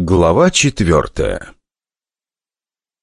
Глава четвертая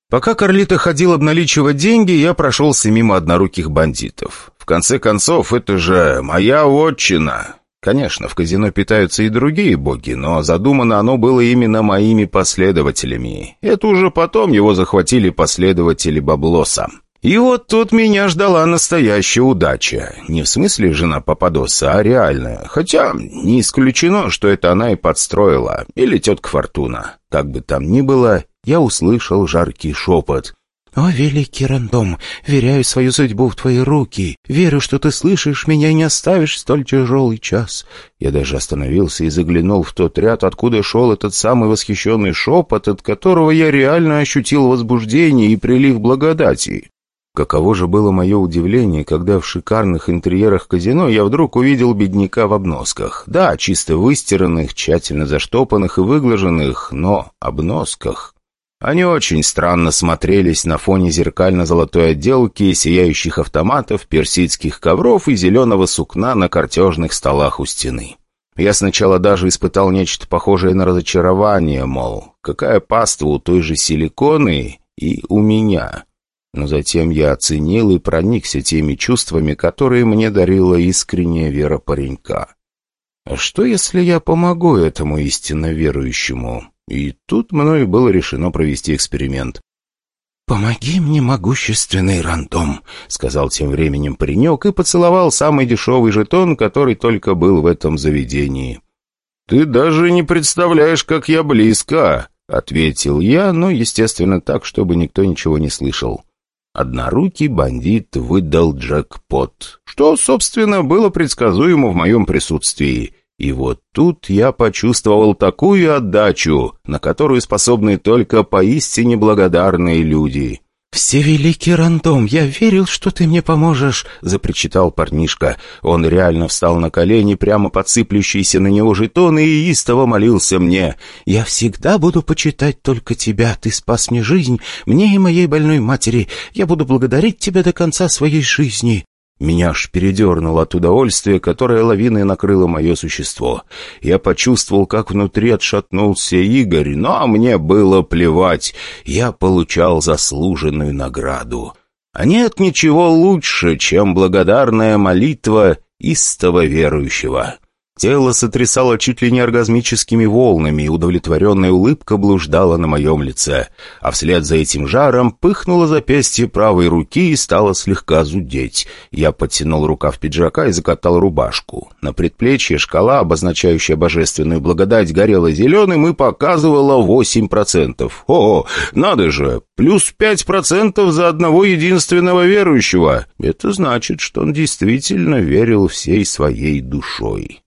Пока Карлита ходил обналичивать деньги, я прошелся мимо одноруких бандитов. В конце концов, это же моя отчина. Конечно, в казино питаются и другие боги, но задумано оно было именно моими последователями. Это уже потом его захватили последователи Баблоса. И вот тут меня ждала настоящая удача. Не в смысле жена Пападоса, а реальная. Хотя не исключено, что это она и подстроила. Или тетка Фортуна. Как бы там ни было, я услышал жаркий шепот. «О, великий рандом, веряю свою судьбу в твои руки. Верю, что ты слышишь меня и не оставишь столь тяжелый час». Я даже остановился и заглянул в тот ряд, откуда шел этот самый восхищенный шепот, от которого я реально ощутил возбуждение и прилив благодати. Каково же было мое удивление, когда в шикарных интерьерах казино я вдруг увидел бедняка в обносках. Да, чисто выстиранных, тщательно заштопанных и выглаженных, но обносках. Они очень странно смотрелись на фоне зеркально-золотой отделки, сияющих автоматов, персидских ковров и зеленого сукна на картежных столах у стены. Я сначала даже испытал нечто похожее на разочарование, мол, какая паста у той же силиконы и у меня. Но затем я оценил и проникся теми чувствами, которые мне дарила искренняя вера паренька. А что, если я помогу этому истинно верующему? И тут мною было решено провести эксперимент. «Помоги мне, могущественный рандом», — сказал тем временем паренек и поцеловал самый дешевый жетон, который только был в этом заведении. «Ты даже не представляешь, как я близко», — ответил я, но, естественно, так, чтобы никто ничего не слышал. Однорукий бандит выдал джекпот, что, собственно, было предсказуемо в моем присутствии. И вот тут я почувствовал такую отдачу, на которую способны только поистине благодарные люди. «Всевеликий рандом, я верил, что ты мне поможешь», — запричитал парнишка. Он реально встал на колени, прямо подсыплющиеся на него жетоны, и истово молился мне. «Я всегда буду почитать только тебя. Ты спас мне жизнь, мне и моей больной матери. Я буду благодарить тебя до конца своей жизни». Меня аж передернуло от удовольствия, которое лавиной накрыло мое существо. Я почувствовал, как внутри отшатнулся Игорь, но мне было плевать. Я получал заслуженную награду. А нет ничего лучше, чем благодарная молитва истово верующего. Тело сотрясало чуть ли не оргазмическими волнами, и удовлетворенная улыбка блуждала на моем лице. А вслед за этим жаром пыхнуло запястье правой руки и стало слегка зудеть. Я подтянул рукав пиджака и закатал рубашку. На предплечье шкала, обозначающая божественную благодать, горела зеленым и показывала 8%. О, надо же! Плюс 5% за одного единственного верующего. Это значит, что он действительно верил всей своей душой.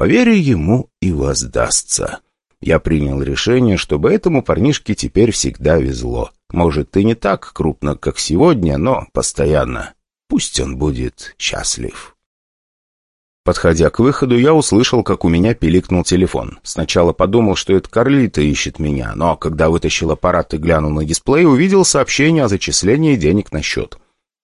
Поверю ему и воздастся. Я принял решение, чтобы этому парнишке теперь всегда везло. Может, и не так крупно, как сегодня, но постоянно. Пусть он будет счастлив. Подходя к выходу, я услышал, как у меня пиликнул телефон. Сначала подумал, что это Карлита ищет меня, но когда вытащил аппарат и глянул на дисплей, увидел сообщение о зачислении денег на счет.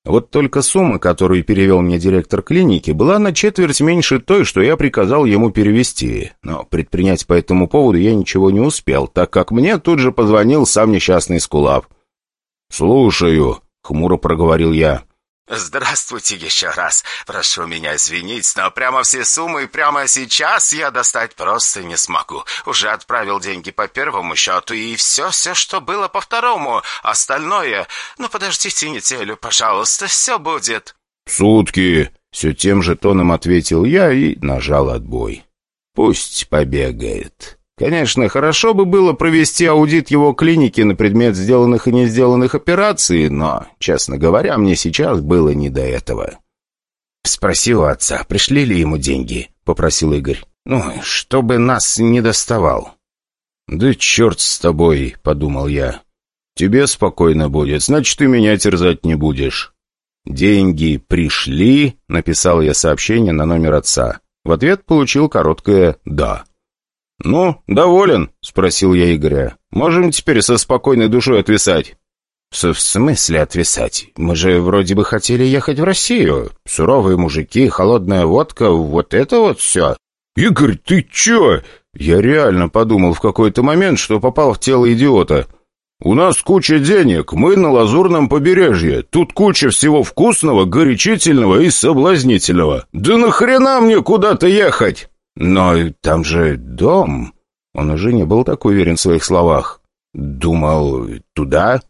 Вот только сумма, которую перевел мне директор клиники, была на четверть меньше той, что я приказал ему перевести. Но предпринять по этому поводу я ничего не успел, так как мне тут же позвонил сам несчастный Скулав. «Слушаю», — хмуро проговорил я. «Здравствуйте еще раз. Прошу меня извинить, но прямо все суммы прямо сейчас я достать просто не смогу. Уже отправил деньги по первому счету и все-все, что было по второму. Остальное... Ну, подождите неделю, пожалуйста, все будет». «Сутки!» — все тем же тоном ответил я и нажал отбой. «Пусть побегает». Конечно, хорошо бы было провести аудит его клиники на предмет сделанных и не сделанных операций, но, честно говоря, мне сейчас было не до этого. «Спроси у отца, пришли ли ему деньги?» — попросил Игорь. «Ну, чтобы нас не доставал». «Да черт с тобой», — подумал я. «Тебе спокойно будет, значит, ты меня терзать не будешь». «Деньги пришли», — написал я сообщение на номер отца. В ответ получил короткое «да». «Ну, доволен?» — спросил я Игоря. «Можем теперь со спокойной душой отвисать?» «В смысле отвисать? Мы же вроде бы хотели ехать в Россию. Суровые мужики, холодная водка, вот это вот все». «Игорь, ты чё?» Я реально подумал в какой-то момент, что попал в тело идиота. «У нас куча денег, мы на Лазурном побережье. Тут куча всего вкусного, горячительного и соблазнительного. Да нахрена мне куда-то ехать?» «Но там же дом...» Он уже не был так уверен в своих словах. «Думал, туда?»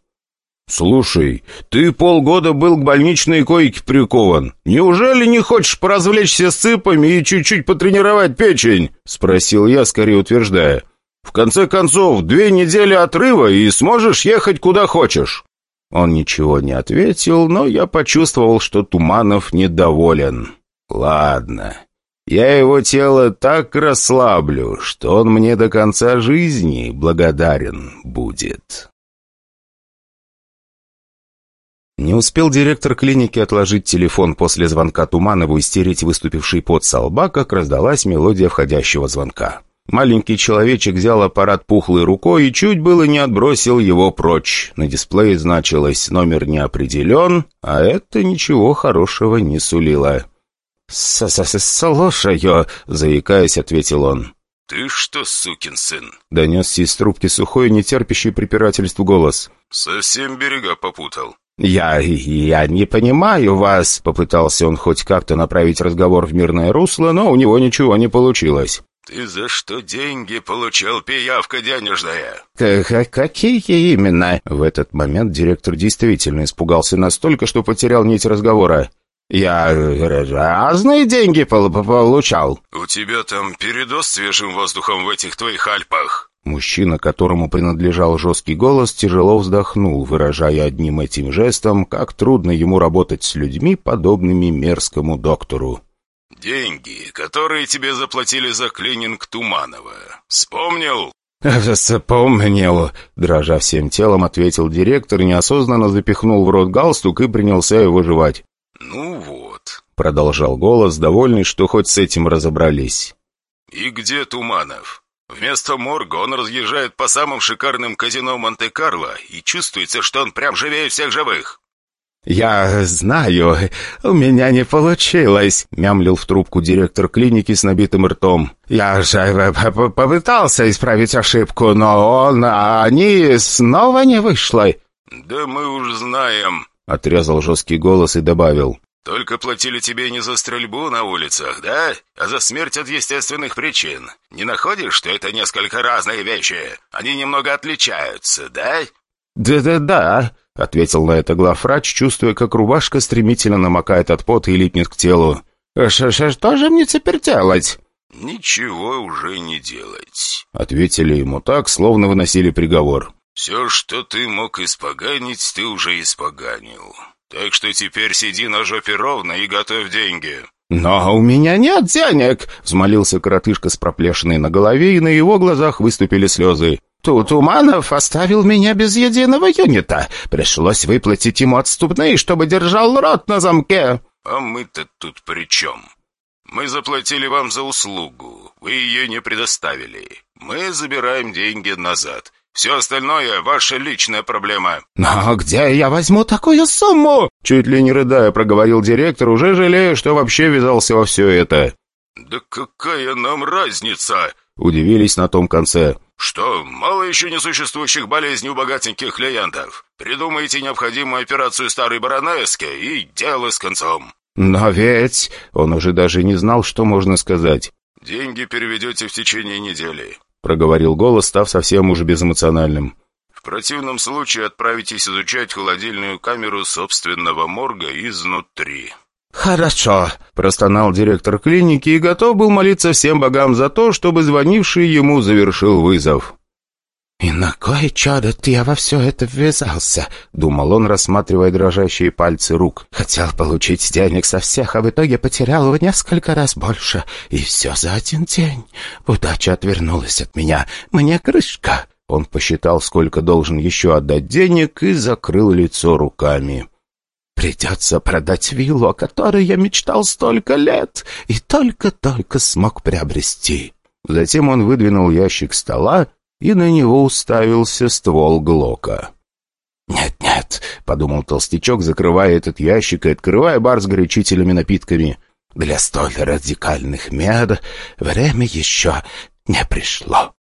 «Слушай, ты полгода был к больничной койке прикован. Неужели не хочешь поразвлечься с цыпами и чуть-чуть потренировать печень?» — спросил я, скорее утверждая. «В конце концов, две недели отрыва, и сможешь ехать куда хочешь». Он ничего не ответил, но я почувствовал, что Туманов недоволен. «Ладно, я его тело так расслаблю, что он мне до конца жизни благодарен будет». Не успел директор клиники отложить телефон после звонка Туманову и стереть выступивший пот со как раздалась мелодия входящего звонка. Маленький человечек взял аппарат пухлой рукой и чуть было не отбросил его прочь. На дисплее значилось «номер не определен», а это ничего хорошего не сулило. С -с -с «Слушаю», — заикаясь, ответил он. «Ты что, сукин сын?» — донесся из трубки сухой, нетерпящий препирательству голос. «Совсем берега попутал». «Я... я не понимаю вас», — попытался он хоть как-то направить разговор в мирное русло, но у него ничего не получилось. «Ты за что деньги получал, пиявка денежная?» К «Какие именно?» В этот момент директор действительно испугался настолько, что потерял нить разговора. «Я разные деньги получал». «У тебя там передоз свежим воздухом в этих твоих Альпах?» Мужчина, которому принадлежал жесткий голос, тяжело вздохнул, выражая одним этим жестом, как трудно ему работать с людьми, подобными мерзкому доктору. «Деньги, которые тебе заплатили за клининг Туманова. Вспомнил?» «Вспомнил», — дрожа всем телом, ответил директор, неосознанно запихнул в рот галстук и принялся его жевать. «Ну вот», — продолжал голос, довольный, что хоть с этим разобрались. «И где Туманов?» Вместо морга он разъезжает по самым шикарным казино Монте-Карло, и чувствуется, что он прям живее всех живых. «Я знаю, у меня не получилось», — мямлил в трубку директор клиники с набитым ртом. «Я же попытался исправить ошибку, но он... они снова не вышло». «Да мы уж знаем», — отрезал жесткий голос и добавил. Только платили тебе не за стрельбу на улицах, да? А за смерть от естественных причин. Не находишь, что это несколько разные вещи? Они немного отличаются, да?» «Да-да-да», — ответил на это главврач, чувствуя, как рубашка стремительно намокает от пота и липнет к телу. Ш -ш «Что же мне теперь делать?» «Ничего уже не делать», — ответили ему так, словно выносили приговор. «Все, что ты мог испоганить, ты уже испоганил. Так что теперь сиди на жопе ровно и готовь деньги». «Но у меня нет денег!» — взмолился коротышка с проплешиной на голове, и на его глазах выступили слезы. «Тут Уманов оставил меня без единого юнита. Пришлось выплатить ему отступные, чтобы держал рот на замке». «А мы-то тут при чем? Мы заплатили вам за услугу. Вы ее не предоставили. Мы забираем деньги назад. Все остальное — ваша личная проблема». «Но где я возьму такую сумму?» Чуть ли не рыдая, проговорил директор, уже жалея, что вообще ввязался во все это. «Да какая нам разница?» Удивились на том конце. «Что, мало еще несуществующих болезней у богатеньких клиентов? Придумайте необходимую операцию старой баронески и дело с концом». «Но ведь...» Он уже даже не знал, что можно сказать. «Деньги переведете в течение недели проговорил голос, став совсем уже безэмоциональным. «В противном случае отправитесь изучать холодильную камеру собственного морга изнутри». «Хорошо», — простонал директор клиники и готов был молиться всем богам за то, чтобы звонивший ему завершил вызов. «И на кое чадо ты я во все это ввязался?» — думал он, рассматривая дрожащие пальцы рук. «Хотел получить денег со всех, а в итоге потерял в несколько раз больше. И все за один день. Удача отвернулась от меня. Мне крышка». Он посчитал, сколько должен еще отдать денег, и закрыл лицо руками. «Придется продать виллу, о которой я мечтал столько лет и только-только смог приобрести». Затем он выдвинул ящик стола и на него уставился ствол Глока. «Нет-нет», — подумал толстячок, закрывая этот ящик и открывая бар с горячительными напитками. Для столь радикальных мер время еще не пришло.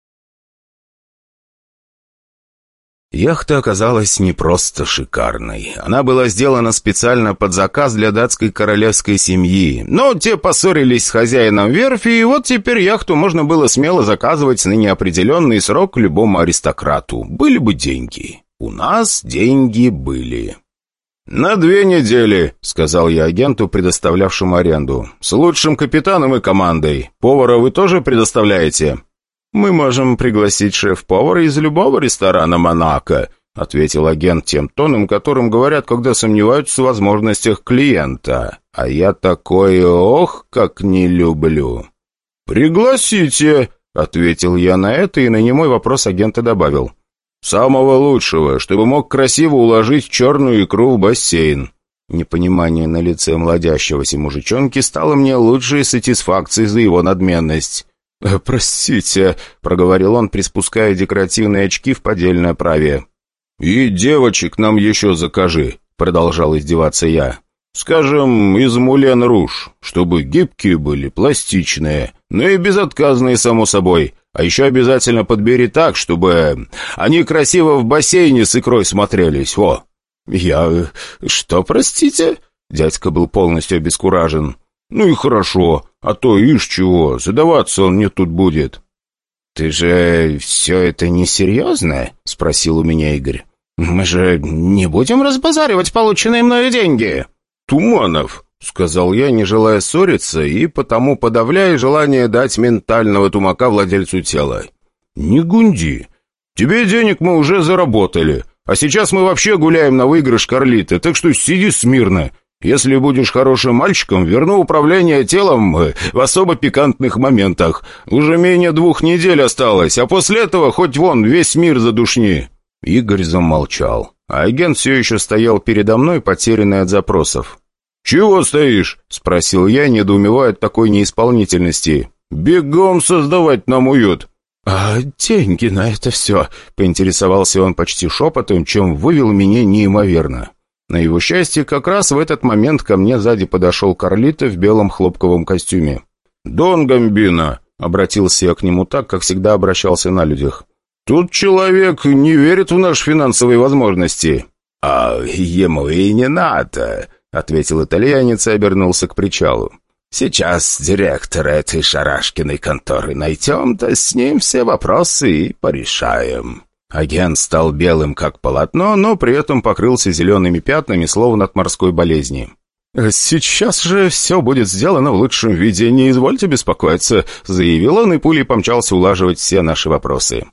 Яхта оказалась не просто шикарной. Она была сделана специально под заказ для датской королевской семьи. Но те поссорились с хозяином верфи, и вот теперь яхту можно было смело заказывать на неопределенный срок любому аристократу. Были бы деньги. У нас деньги были. «На две недели», — сказал я агенту, предоставлявшему аренду. «С лучшим капитаном и командой. Повара вы тоже предоставляете?» «Мы можем пригласить шеф-повара из любого ресторана «Монако», ответил агент тем тоном, которым говорят, когда сомневаются в возможностях клиента. «А я такое ох, как не люблю». «Пригласите», — ответил я на это, и на немой вопрос агента добавил. «Самого лучшего, чтобы мог красиво уложить черную икру в бассейн». Непонимание на лице младящегося мужичонки стало мне лучшей сатисфакцией за его надменность. «Э, «Простите», — проговорил он, приспуская декоративные очки в поддельной оправе. «И девочек нам еще закажи», — продолжал издеваться я. «Скажем, из Мулен Руж, чтобы гибкие были, пластичные, но и безотказные, само собой. А еще обязательно подбери так, чтобы они красиво в бассейне с икрой смотрелись, во». «Я... что, простите?» Дядька был полностью обескуражен. «Ну и хорошо, а то ишь чего, задаваться он мне тут будет». «Ты же все это несерьезно?» — спросил у меня Игорь. «Мы же не будем разбазаривать полученные мною деньги». «Туманов», — сказал я, не желая ссориться, и потому подавляя желание дать ментального тумака владельцу тела. «Не гунди. Тебе денег мы уже заработали, а сейчас мы вообще гуляем на выигрыш Карлиты, так что сиди смирно если будешь хорошим мальчиком, верну управление телом э, в особо пикантных моментах. Уже менее двух недель осталось, а после этого хоть вон весь мир задушни». Игорь замолчал. А агент все еще стоял передо мной, потерянный от запросов. «Чего стоишь?» — спросил я, недоумевая от такой неисполнительности. «Бегом создавать нам уют». «А деньги на это все?» — поинтересовался он почти шепотом, чем вывел меня неимоверно. На его счастье, как раз в этот момент ко мне сзади подошел Карлито в белом хлопковом костюме. «Дон Гамбино!» — обратился я к нему так, как всегда обращался на людях. «Тут человек не верит в наши финансовые возможности». «А ему и не надо», — ответил итальянец и обернулся к причалу. «Сейчас директора этой шарашкиной конторы найдем, то с ним все вопросы и порешаем». Агент стал белым, как полотно, но при этом покрылся зелеными пятнами, словно от морской болезни. «Сейчас же все будет сделано в лучшем виде, не извольте беспокоиться», заявил он и пулей помчался улаживать все наши вопросы.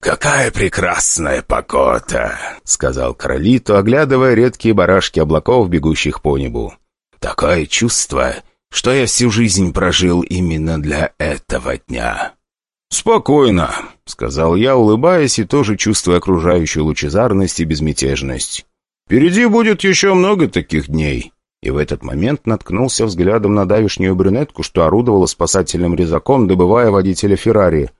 «Какая прекрасная погода!» — сказал Королито, оглядывая редкие барашки облаков, бегущих по небу. «Такое чувство, что я всю жизнь прожил именно для этого дня». «Спокойно», — сказал я, улыбаясь и тоже чувствуя окружающую лучезарность и безмятежность. «Впереди будет еще много таких дней». И в этот момент наткнулся взглядом на давишнюю брюнетку, что орудовала спасательным резаком, добывая водителя Феррари.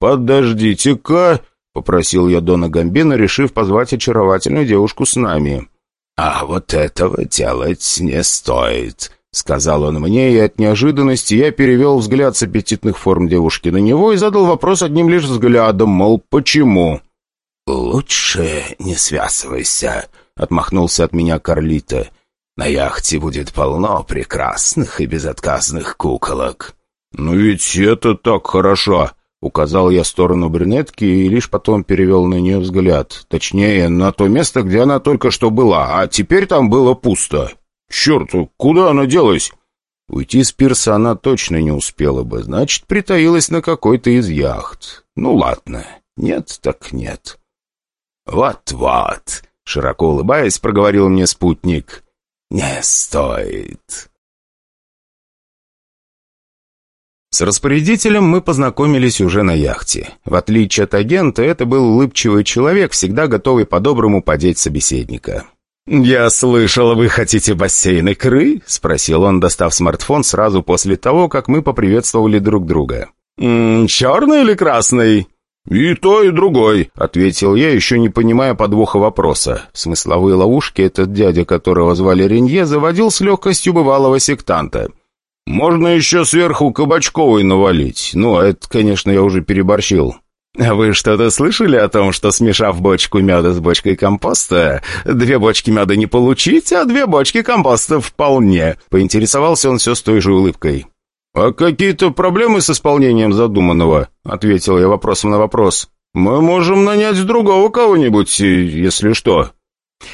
«Подождите-ка», — попросил я Дона Гамбина, решив позвать очаровательную девушку с нами. «А вот этого делать не стоит», — сказал он мне, и от неожиданности я перевел взгляд с аппетитных форм девушки на него и задал вопрос одним лишь взглядом, мол, почему? «Лучше не связывайся», — отмахнулся от меня Карлита. «На яхте будет полно прекрасных и безотказных куколок». «Ну ведь это так хорошо», — указал я в сторону брюнетки и лишь потом перевел на нее взгляд. Точнее, на то место, где она только что была, а теперь там было пусто. «Черт, куда она делась?» Уйти с пирса она точно не успела бы, значит, притаилась на какой-то из яхт. Ну ладно, нет так нет. «Вот-вот», — широко улыбаясь, проговорил мне спутник. «Не стоит». С распорядителем мы познакомились уже на яхте. В отличие от агента, это был улыбчивый человек, всегда готовый по-доброму подеть собеседника. «Я слышал, вы хотите бассейн икры?» — спросил он, достав смартфон сразу после того, как мы поприветствовали друг друга. «М -м, «Черный или красный?» «И то, и другой», — ответил я, еще не понимая подвоха вопроса. Смысловые ловушки этот дядя, которого звали Ренье, заводил с легкостью бывалого сектанта. Можно еще сверху кабачковой навалить. Ну, это, конечно, я уже переборщил». «Вы что-то слышали о том, что, смешав бочку меда с бочкой компоста, две бочки меда не получить, а две бочки компоста вполне?» Поинтересовался он все с той же улыбкой. «А какие-то проблемы с исполнением задуманного?» — ответил я вопросом на вопрос. «Мы можем нанять другого кого-нибудь, если что».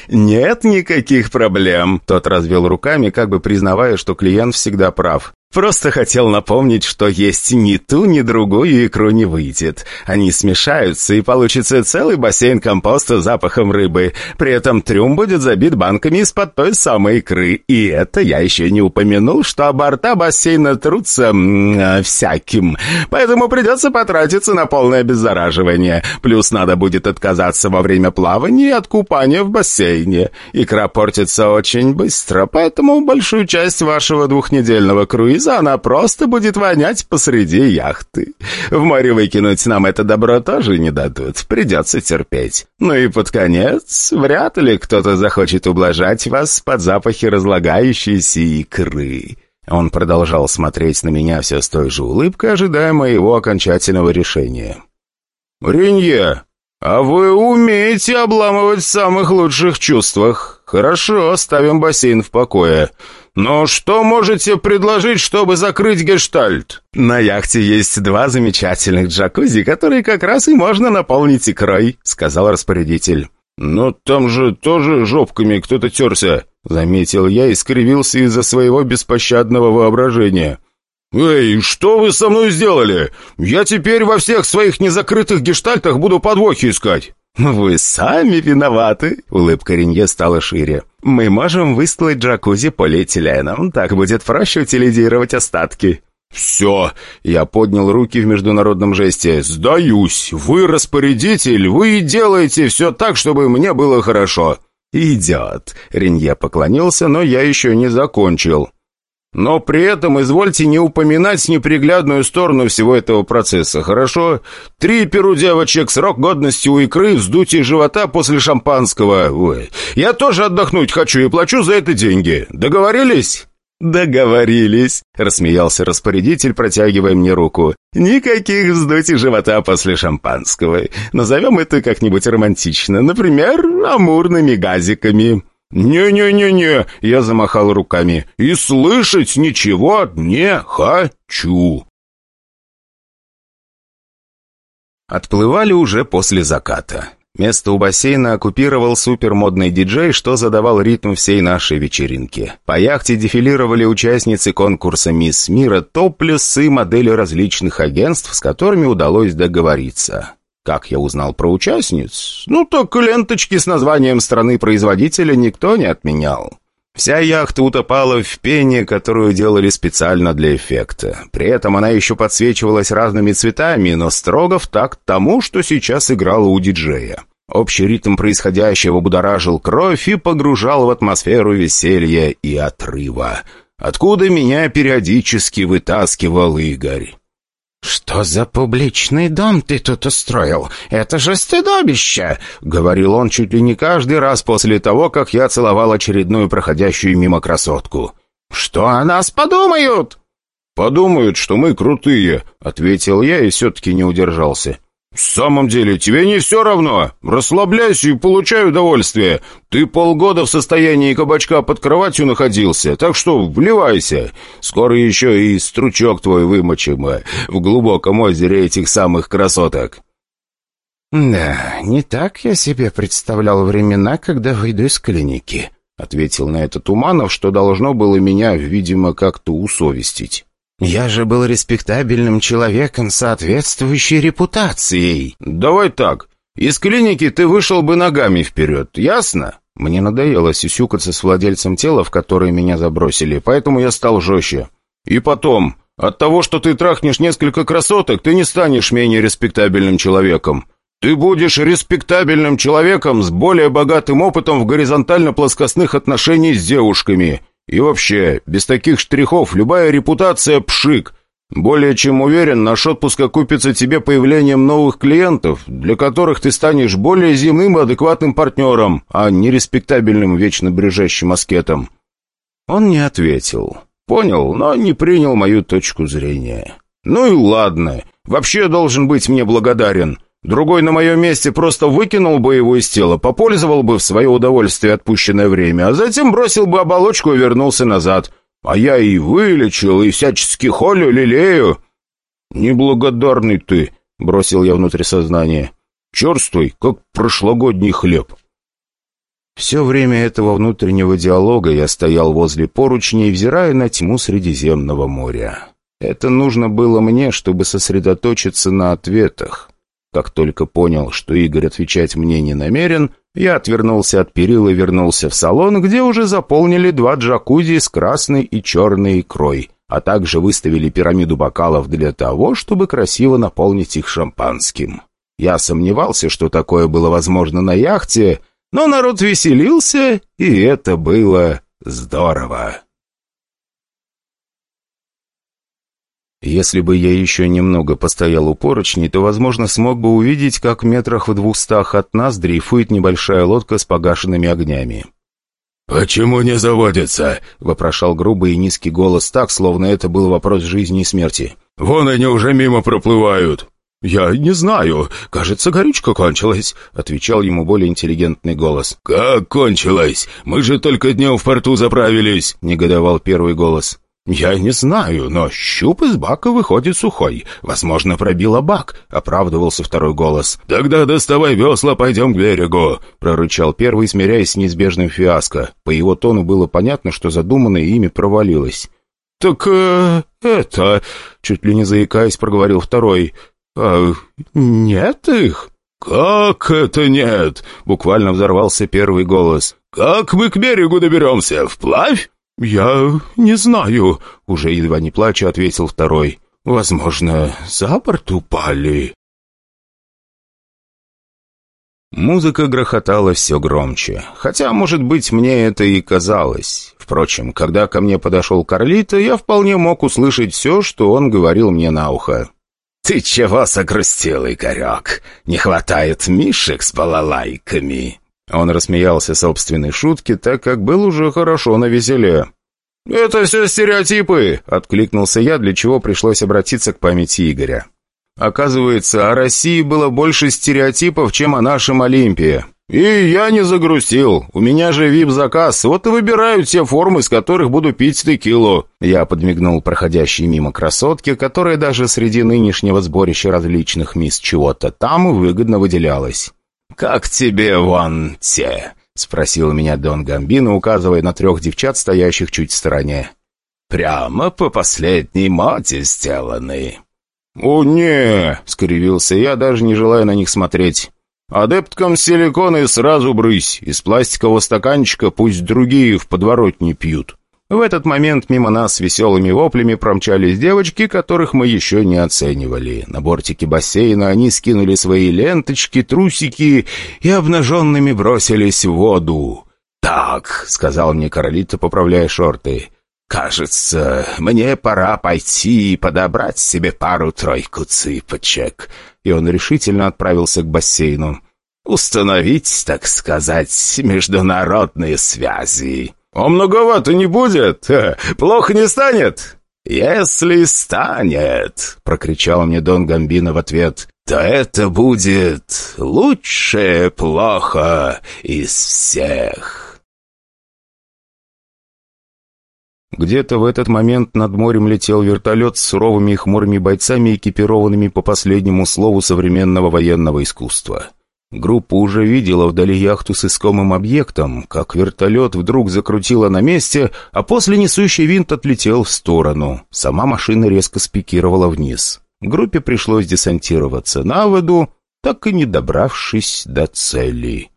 «Нет никаких проблем», — тот развел руками, как бы признавая, что клиент всегда прав. Просто хотел напомнить, что есть ни ту, ни другую икру не выйдет. Они смешаются, и получится целый бассейн компоста с запахом рыбы. При этом трюм будет забит банками из-под той самой икры. И это я еще не упомянул, что борта бассейна трутся м всяким. Поэтому придется потратиться на полное обеззараживание. Плюс надо будет отказаться во время плавания от купания в бассейне. Икра портится очень быстро, поэтому большую часть вашего двухнедельного круиза круиза она просто будет вонять посреди яхты. В море выкинуть нам это добро тоже не дадут, придется терпеть. Ну и под конец, вряд ли кто-то захочет ублажать вас под запахи разлагающейся икры». Он продолжал смотреть на меня все с той же улыбкой, ожидая моего окончательного решения. «Ренье, а вы умеете обламывать в самых лучших чувствах. Хорошо, оставим бассейн в покое. «Но что можете предложить, чтобы закрыть гештальт?» «На яхте есть два замечательных джакузи, которые как раз и можно наполнить икрой», — сказал распорядитель. «Но там же тоже жопками кто-то терся», — заметил я и скривился из-за своего беспощадного воображения. «Эй, что вы со мной сделали? Я теперь во всех своих незакрытых гештальтах буду подвохи искать». «Вы сами виноваты», — улыбка Ренье стала шире. «Мы можем выстлать джакузи полиэтиленом, так будет проще утилизировать остатки». «Все!» — я поднял руки в международном жесте. «Сдаюсь! Вы распорядитель, вы делаете все так, чтобы мне было хорошо!» «Идет!» — Ренье поклонился, но я еще не закончил. Но при этом извольте не упоминать неприглядную сторону всего этого процесса, хорошо? Три перу девочек, срок годности у икры, вздутие живота после шампанского. Ой, я тоже отдохнуть хочу и плачу за это деньги. Договорились?» «Договорились», — рассмеялся распорядитель, протягивая мне руку. «Никаких вздутий живота после шампанского. Назовем это как-нибудь романтично, например, амурными газиками». «Не-не-не-не!» — я замахал руками. «И слышать ничего не хочу!» Отплывали уже после заката. Место у бассейна оккупировал супермодный диджей, что задавал ритм всей нашей вечеринки. По яхте дефилировали участницы конкурса «Мисс Мира», топ-плюсы модели различных агентств, с которыми удалось договориться. Как я узнал про участниц? Ну, так ленточки с названием страны-производителя никто не отменял. Вся яхта утопала в пене, которую делали специально для эффекта. При этом она еще подсвечивалась разными цветами, но строго в такт тому, что сейчас играла у диджея. Общий ритм происходящего будоражил кровь и погружал в атмосферу веселья и отрыва, откуда меня периодически вытаскивал Игорь. «Что за публичный дом ты тут устроил? Это же стыдобище!» — говорил он чуть ли не каждый раз после того, как я целовал очередную проходящую мимо красотку. «Что о нас подумают?» «Подумают, что мы крутые», — ответил я и все-таки не удержался. «В самом деле, тебе не все равно. Расслабляйся и получай удовольствие. Ты полгода в состоянии кабачка под кроватью находился, так что вливайся. Скоро еще и стручок твой вымочим э, в глубоком озере этих самых красоток». «Да, не так я себе представлял времена, когда выйду из клиники», — ответил на это Туманов, что должно было меня, видимо, как-то усовестить. Я же был респектабельным человеком, соответствующей репутацией. Давай так. Из клиники ты вышел бы ногами вперед, ясно? Мне надоело сисюкаться с владельцем тела, в которое меня забросили, поэтому я стал жестче. И потом, от того, что ты трахнешь несколько красоток, ты не станешь менее респектабельным человеком. Ты будешь респектабельным человеком с более богатым опытом в горизонтально-плоскостных отношениях с девушками. И вообще, без таких штрихов любая репутация пшик. Более чем уверен, наш отпуск окупится тебе появлением новых клиентов, для которых ты станешь более земным и адекватным партнером, а не респектабельным вечно брежащим аскетом». Он не ответил. Понял, но не принял мою точку зрения. Ну и ладно. Вообще должен быть мне благодарен. Другой на моем месте просто выкинул бы его из тела, попользовал бы в свое удовольствие отпущенное время, а затем бросил бы оболочку и вернулся назад. А я и вылечил, и всячески холю, лелею. «Неблагодарный ты», — бросил я внутрь сознания. «Черствый, как прошлогодний хлеб». Все время этого внутреннего диалога я стоял возле поручней, взирая на тьму Средиземного моря. Это нужно было мне, чтобы сосредоточиться на ответах. Как только понял, что Игорь отвечать мне не намерен, я отвернулся от перил и вернулся в салон, где уже заполнили два джакузи с красной и черной икрой, а также выставили пирамиду бокалов для того, чтобы красиво наполнить их шампанским. Я сомневался, что такое было возможно на яхте, но народ веселился, и это было здорово. Если бы я еще немного постоял у поручней, то, возможно, смог бы увидеть, как в метрах в двухстах от нас дрейфует небольшая лодка с погашенными огнями. «Почему не заводится?» — вопрошал грубый и низкий голос так, словно это был вопрос жизни и смерти. «Вон они уже мимо проплывают». «Я не знаю. Кажется, горючка кончилась», — отвечал ему более интеллигентный голос. «Как кончилась? Мы же только днем в порту заправились», — негодовал первый голос. «Я не знаю, но щуп из бака выходит сухой. Возможно, пробила бак», — оправдывался второй голос. «Тогда доставай весла, пойдем к берегу», — прорычал первый, смиряясь с неизбежным фиаско. По его тону было понятно, что задуманное ими провалилось. «Так э, это...» — чуть ли не заикаясь, проговорил второй. «А нет их?» «Как это нет?» — буквально взорвался первый голос. «Как мы к берегу доберемся? Вплавь?» «Я не знаю», — уже едва не плача ответил второй. «Возможно, за борт упали». Музыка грохотала все громче. Хотя, может быть, мне это и казалось. Впрочем, когда ко мне подошел Карлито, я вполне мог услышать все, что он говорил мне на ухо. «Ты чего загрустил, Игорек? Не хватает мишек с балалайками?» Он рассмеялся собственной шутке, так как был уже хорошо на веселе. «Это все стереотипы!» — откликнулся я, для чего пришлось обратиться к памяти Игоря. Оказывается, о России было больше стереотипов, чем о нашем Олимпии. И я не загрустил. У меня же вип-заказ, вот и выбираю те формы, из которых буду пить текилу. Я подмигнул проходящей мимо красотке, которая даже среди нынешнего сборища различных мисс чего-то там выгодно выделялась. «Как тебе вон те?» — спросил меня Дон Гамбино, указывая на трех девчат, стоящих чуть в стороне. «Прямо по последней моде сделаны». «О, не!» — скривился я, даже не желая на них смотреть. Адепткам силиконы сразу брысь, из пластикового стаканчика пусть другие в подворотне пьют. В этот момент мимо нас с веселыми воплями промчались девочки, которых мы еще не оценивали. На бортике бассейна они скинули свои ленточки, трусики и обнаженными бросились в воду. «Так», — сказал мне Каролита, поправляя шорты, — «кажется, мне пора пойти и подобрать себе пару-тройку цыпочек» и он решительно отправился к бассейну. «Установить, так сказать, международные связи». «А многовато не будет? Плохо не станет?» «Если станет», — прокричал мне Дон Гамбино в ответ, «то это будет лучшее плохо из всех». Где-то в этот момент над морем летел вертолет с суровыми и хмурыми бойцами, экипированными по последнему слову современного военного искусства. Группа уже видела вдали яхту с искомым объектом, как вертолет вдруг закрутило на месте, а после несущий винт отлетел в сторону. Сама машина резко спикировала вниз. Группе пришлось десантироваться на воду, так и не добравшись до цели.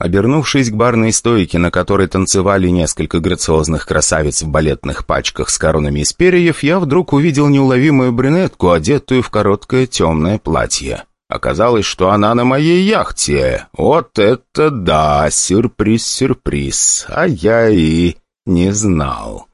Обернувшись к барной стойке, на которой танцевали несколько грациозных красавиц в балетных пачках с коронами из перьев, я вдруг увидел неуловимую брюнетку, одетую в короткое темное платье. Оказалось, что она на моей яхте. Вот это да, сюрприз-сюрприз. А я и не знал.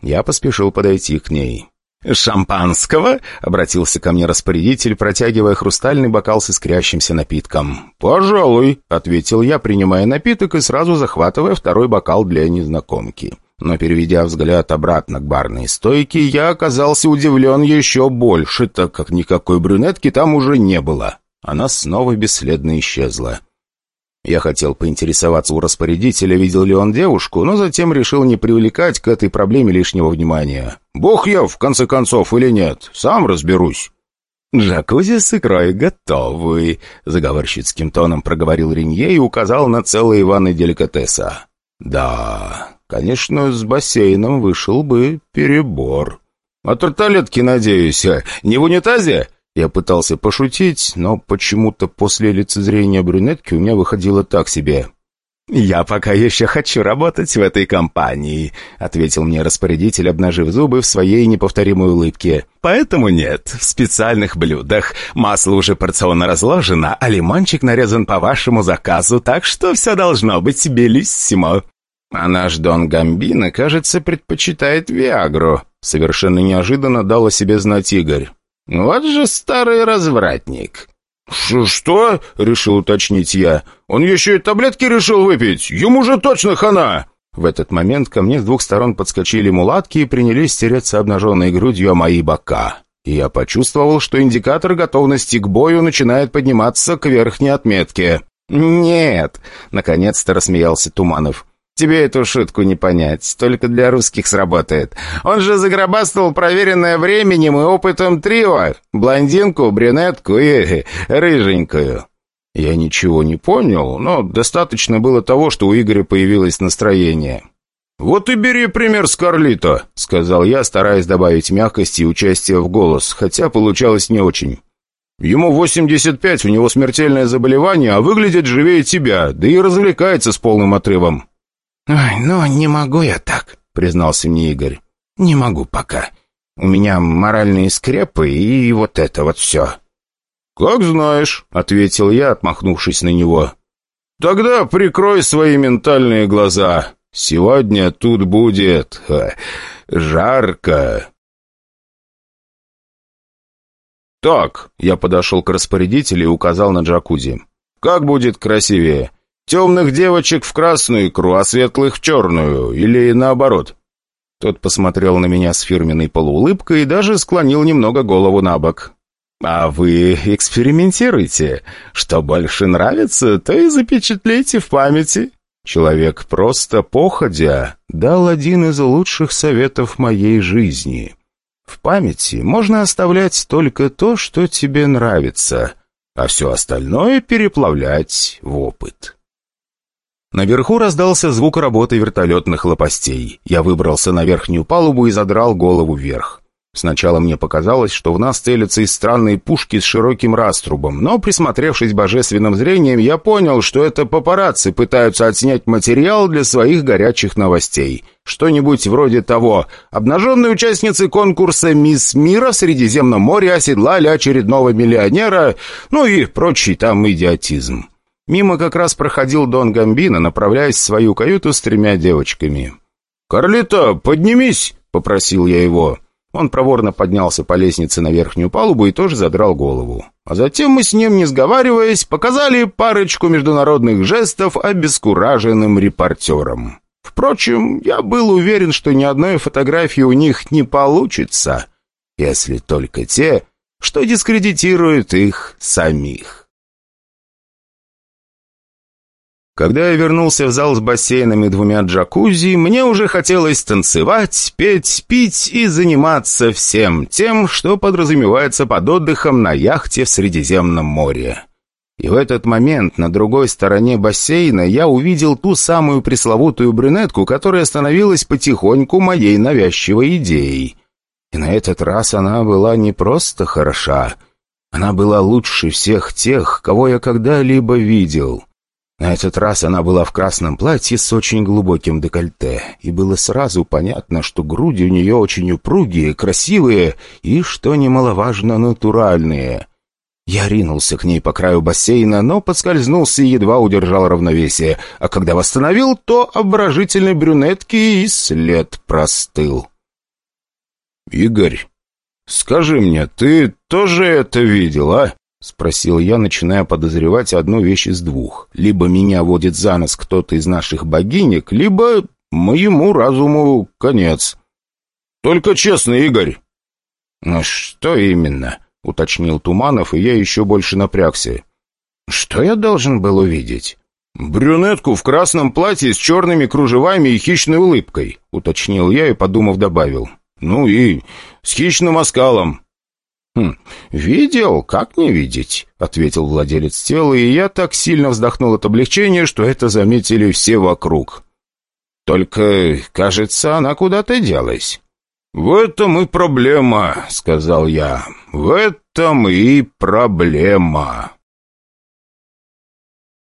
Я поспешил подойти к ней. «Шампанского?» — обратился ко мне распорядитель, протягивая хрустальный бокал с искрящимся напитком. «Пожалуй», — ответил я, принимая напиток и сразу захватывая второй бокал для незнакомки. Но, переведя взгляд обратно к барной стойке, я оказался удивлен еще больше, так как никакой брюнетки там уже не было. Она снова бесследно исчезла. Я хотел поинтересоваться у распорядителя, видел ли он девушку, но затем решил не привлекать к этой проблеме лишнего внимания. «Бог я, в конце концов, или нет? Сам разберусь». «Джакузи с икрой готовы», — заговорщицким тоном проговорил Ренье и указал на целые ванны деликатеса. «Да, конечно, с бассейном вышел бы перебор». «А тарталетки, надеюсь, не в унитазе?» Я пытался пошутить, но почему-то после лицезрения брюнетки у меня выходило так себе. «Я пока еще хочу работать в этой компании», — ответил мне распорядитель, обнажив зубы в своей неповторимой улыбке. «Поэтому нет, в специальных блюдах. Масло уже порционно разложено, а лимончик нарезан по вашему заказу, так что все должно быть белиссимо». «А наш Дон Гамбино, кажется, предпочитает Виагру», — совершенно неожиданно дал о себе знать Игорь. «Вот же старый развратник!» «Что?» — решил уточнить я. «Он еще и таблетки решил выпить! Ему же точно хана!» В этот момент ко мне с двух сторон подскочили мулатки и принялись тереться обнаженной грудью о мои бока. И я почувствовал, что индикатор готовности к бою начинает подниматься к верхней отметке. «Нет!» — наконец-то рассмеялся Туманов. Тебе эту шутку не понять, только для русских сработает. Он же загробастал проверенное временем и опытом трио. Блондинку, брюнетку и рыженькую. Я ничего не понял, но достаточно было того, что у Игоря появилось настроение. «Вот и бери пример с Карлито», — сказал я, стараясь добавить мягкости и участия в голос, хотя получалось не очень. «Ему 85, у него смертельное заболевание, а выглядит живее тебя, да и развлекается с полным отрывом». «Ой, ну не могу я так», — признался мне Игорь. «Не могу пока. У меня моральные скрепы и вот это вот все». «Как знаешь», — ответил я, отмахнувшись на него. «Тогда прикрой свои ментальные глаза. Сегодня тут будет... Жарко». «Так», — я подошел к распорядителю и указал на джакузи. «Как будет красивее? Темных девочек в красную икру, а светлых в черную, или наоборот». Тот посмотрел на меня с фирменной полуулыбкой и даже склонил немного голову на бок. «А вы экспериментируйте. Что больше нравится, то и запечатлейте в памяти». Человек просто походя дал один из лучших советов моей жизни. В памяти можно оставлять только то, что тебе нравится, а все остальное переплавлять в опыт. Наверху раздался звук работы вертолетных лопастей. Я выбрался на верхнюю палубу и задрал голову вверх. Сначала мне показалось, что в нас целятся из странной пушки с широким раструбом, но, присмотревшись божественным зрением, я понял, что это папарацци пытаются отснять материал для своих горячих новостей. Что-нибудь вроде того. Обнаженные участницы конкурса «Мисс Мира» в Средиземном море оседлали очередного миллионера, ну и прочий там идиотизм. Мимо как раз проходил Дон Гамбино, направляясь в свою каюту с тремя девочками. «Карлито, поднимись!» — попросил я его. Он проворно поднялся по лестнице на верхнюю палубу и тоже задрал голову. А затем мы с ним, не сговариваясь, показали парочку международных жестов обескураженным репортерам. Впрочем, я был уверен, что ни одной фотографии у них не получится, если только те, что дискредитируют их самих. Когда я вернулся в зал с бассейном и двумя джакузи, мне уже хотелось танцевать, петь, пить и заниматься всем тем, что подразумевается под отдыхом на яхте в Средиземном море. И в этот момент на другой стороне бассейна я увидел ту самую пресловутую брюнетку, которая становилась потихоньку моей навязчивой идеей. И на этот раз она была не просто хороша, она была лучше всех тех, кого я когда-либо видел. На этот раз она была в красном платье с очень глубоким декольте, и было сразу понятно, что груди у нее очень упругие, красивые и, что немаловажно, натуральные. Я ринулся к ней по краю бассейна, но подскользнулся и едва удержал равновесие, а когда восстановил, то обворожительной брюнетки и след простыл. «Игорь, «Скажи мне, ты тоже это видел, а?» — спросил я, начиная подозревать одну вещь из двух. Либо меня водит за нос кто-то из наших богинек, либо моему разуму конец. «Только честно, Игорь!» «Ну что именно?» — уточнил Туманов, и я еще больше напрягся. «Что я должен был увидеть?» «Брюнетку в красном платье с черными кружевами и хищной улыбкой», — уточнил я и, подумав, добавил. «Ну и с хищным оскалом». «Хм, видел? Как не видеть?» — ответил владелец тела, и я так сильно вздохнул от облегчения, что это заметили все вокруг. «Только, кажется, она куда-то делась». «В этом и проблема», — сказал я. «В этом и проблема».